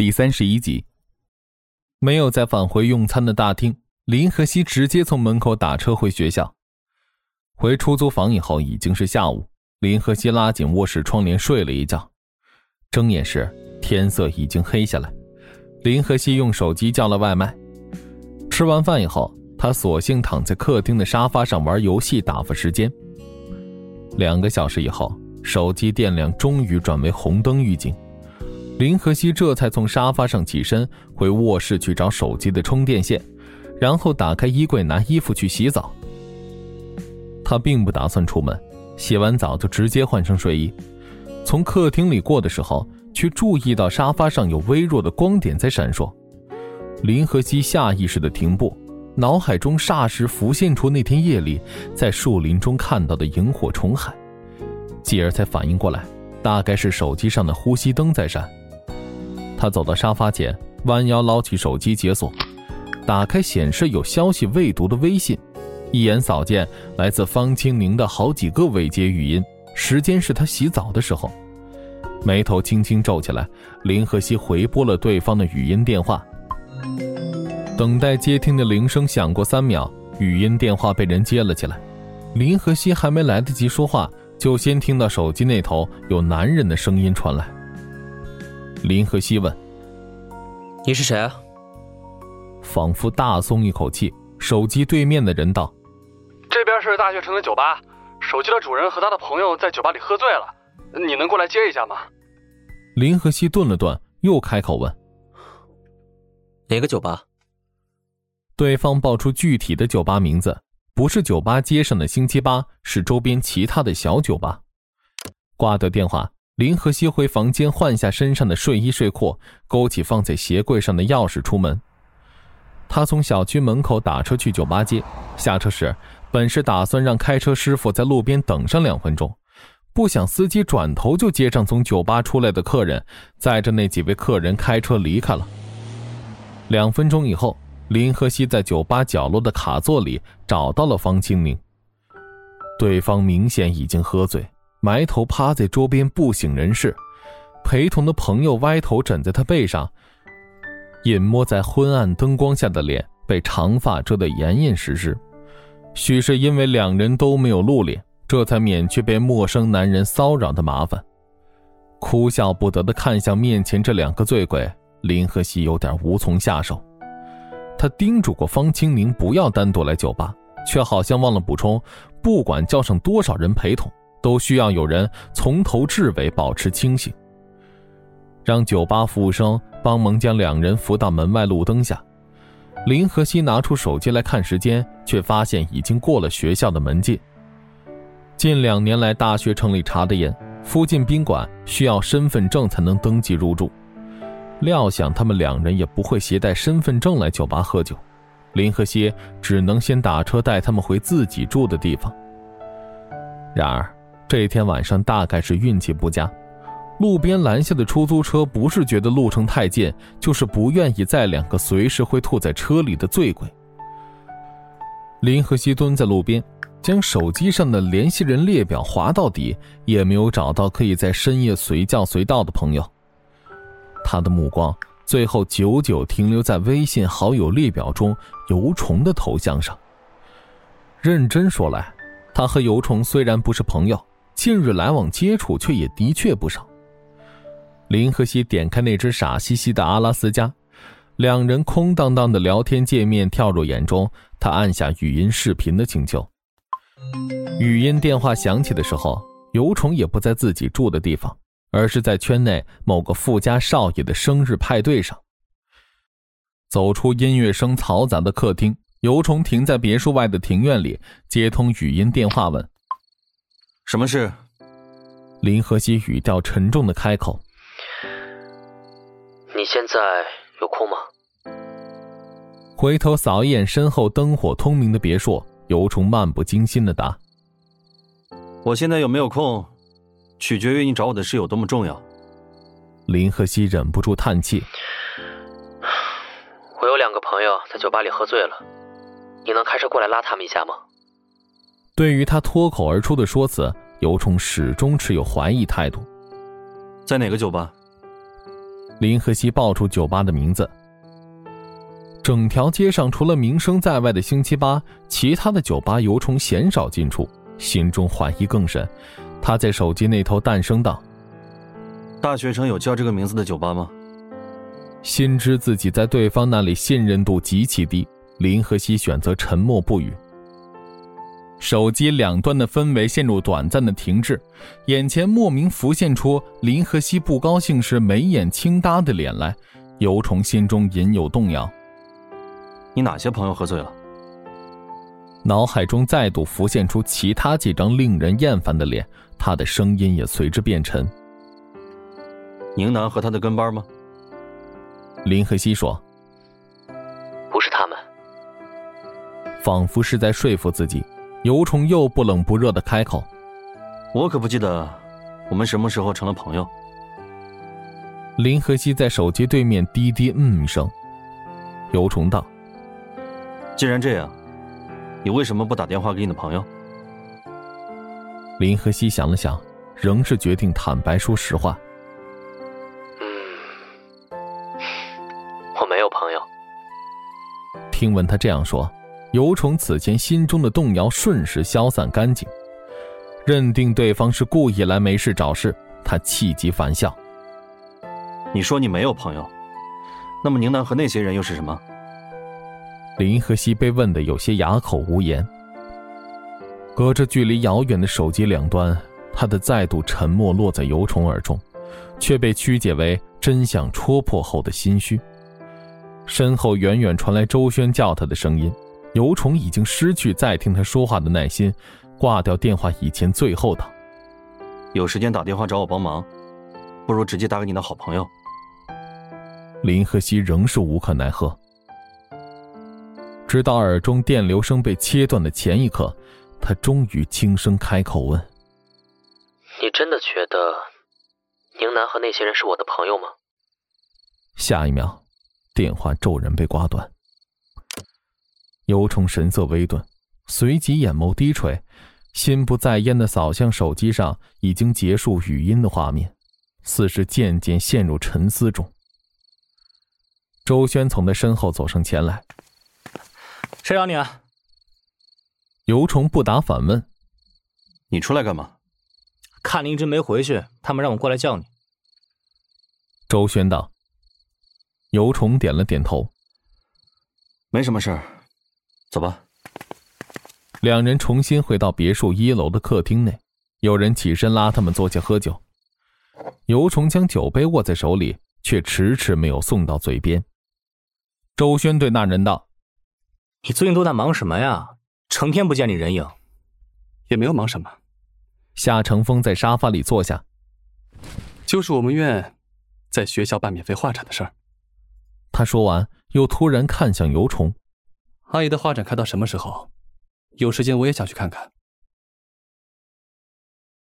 第三十一集，没有再返回用餐的大厅，林和熙直接从门口打车回学校。回出租房以后已经是下午，林和熙拉紧卧室窗帘睡了一觉。睁眼时，天色已经黑下来。林和熙用手机叫了外卖。吃完饭以后，他索性躺在客厅的沙发上玩游戏打发时间。两个小时以后，手机电量终于转为红灯预警。林和熙这才从沙发上起身，回卧室去找手机的充电线，然后打开衣柜拿衣服去洗澡。他并不打算出门，洗完澡就直接换上睡衣。从客厅里过的时候，却注意到沙发上有微弱的光点在闪烁。林和熙下意识的停步，脑海中霎时浮现出那天夜里在树林中看到的萤火虫海，继而才反应过来，大概是手机上的呼吸灯在闪。他走到沙发前，弯腰捞起手机解锁，打开显示有消息未读的微信，一眼扫见来自方清宁的好几个未接语音，时间是他洗澡的时候，眉头轻轻皱起来。林和熙回拨了对方的语音电话，等待接听的铃声响过三秒，语音电话被人接了起来。林和熙还没来得及说话，就先听到手机那头有男人的声音传来。林和熙问：“你是谁啊？”仿佛大松一口气，手机对面的人道：“这边是大学城的酒吧，手机的主人和他的朋友在酒吧里喝醉了，你能过来接一下吗？”林和熙顿了顿，又开口问：“哪个酒吧？”对方报出具体的酒吧名字，不是酒吧街上的星期八，是周边其他的小酒吧。挂掉电话。林和熙回房间换下身上的睡衣睡裤，勾起放在鞋柜上的钥匙出门。他从小区门口打车去酒吧街，下车时本是打算让开车师傅在路边等上两分钟，不想司机转头就接上从酒吧出来的客人，载着那几位客人开车离开了。两分钟以后，林和熙在酒吧角落的卡座里找到了方清明，对方明显已经喝醉。埋头趴在桌边不省人事，陪同的朋友歪头枕在他背上，隐没在昏暗灯光下的脸被长发遮得严严实实，许是因为两人都没有露脸，这才免去被陌生男人骚扰的麻烦。哭笑不得的看向面前这两个醉鬼，林和熙有点无从下手。他叮嘱过方清明不要单独来酒吧，却好像忘了补充，不管叫上多少人陪同。都需要有人从头至尾保持清醒，让酒吧服务生帮忙将两人扶到门外路灯下。林和熙拿出手机来看时间，却发现已经过了学校的门禁。近两年来，大学城里查的严，附近宾馆需要身份证才能登记入住。料想他们两人也不会携带身份证来酒吧喝酒，林和熙只能先打车带他们回自己住的地方。然而。这天晚上大概是运气不佳，路边拦下的出租车不是觉得路程太近，就是不愿意载两个随时会吐在车里的醉鬼。林和熙蹲在路边，将手机上的联系人列表划到底，也没有找到可以在深夜随叫随到的朋友。他的目光最后久久停留在微信好友列表中油虫的头像上。认真说来，他和油虫虽然不是朋友。近日来往接触却也的确不少。林和熙点开那只傻兮兮的阿拉斯加，两人空荡荡的聊天界面跳入眼中，他按下语音视频的请求。语音电话响起的时候，尤虫也不在自己住的地方，而是在圈内某个富家少爷的生日派对上。走出音乐声嘈杂的客厅，尤虫停在别墅外的庭院里，接通语音电话问。什么事？林和熙语调沉重的开口：“你现在有空吗？”回头扫一眼身后灯火通明的别墅，尤虫漫不经心的答：“我现在有没有空，取决于你找我的事有多么重要。”林和熙忍不住叹气：“我有两个朋友在酒吧里喝醉了，你能开车过来拉他们一下吗？”对于他脱口而出的说辞，尤冲始终持有怀疑态度。在哪个酒吧？林和熙报出酒吧的名字。整条街上除了名声在外的星期八，其他的酒吧尤冲鲜少进出，心中怀疑更深。他在手机那头淡声道：“大学城有叫这个名字的酒吧吗？”心知自己在对方那里信任度极其低，林和熙选择沉默不语。手机两端的氛围陷入短暂的停滞，眼前莫名浮现出林和熙不高兴时眉眼轻搭的脸来，尤虫心中隐有动摇。你哪些朋友喝醉了？脑海中再度浮现出其他几张令人厌烦的脸，他的声音也随之变沉。宁南和他的跟班吗？林和熙说：“不是他们。”仿佛是在说服自己，尤虫又不冷不热的开口：“我可不记得我们什么时候成了朋友。”林和熙在手机对面低低嗯一声。尤虫道。既然这样，你为什么不打电话给你的朋友？林和熙想了想，仍是决定坦白说实话。嗯，我没有朋友。听闻他这样说，尤虫此前心中的动摇瞬时消散干净，认定对方是故意来没事找事，他气急反笑。你说你没有朋友，那么宁南和那些人又是什么？林和熙被问得有些哑口无言。隔着距离遥远的手机两端，他的再度沉默落在尤虫耳中，却被曲解为真相戳破后的心虚。身后远远传来周轩叫他的声音，尤虫已经失去再听他说话的耐心，挂掉电话以前，最后道：“有时间打电话找我帮忙，不如直接打给你的好朋友。”林和熙仍是无可奈何。直到耳中电流声被切断的前一刻，他终于轻声开口问：“你真的觉得宁南和那些人是我的朋友吗？”下一秒，电话骤然被挂断。尤虫神色微顿，随即眼眸低垂，心不在焉的扫向手机上已经结束语音的画面，似是渐渐陷入沉思中。周轩从他身后走上前来。谁找你啊？尤虫不答反问：“你出来干嘛？”看你一直没回去，他们让我过来叫你。周轩道。尤虫点了点头：“没什么事儿，走吧。”两人重新回到别墅一楼的客厅内，有人起身拉他们坐下喝酒。尤虫将酒杯握在手里，却迟迟没有送到嘴边。周轩对那人道。你最近都在忙什么呀？成天不见你人影。也没有忙什么。夏成风在沙发里坐下。就是我们院在学校办免费画展的事儿。他说完，又突然看向尤虫。阿姨的画展开到什么时候？有时间我也想去看看。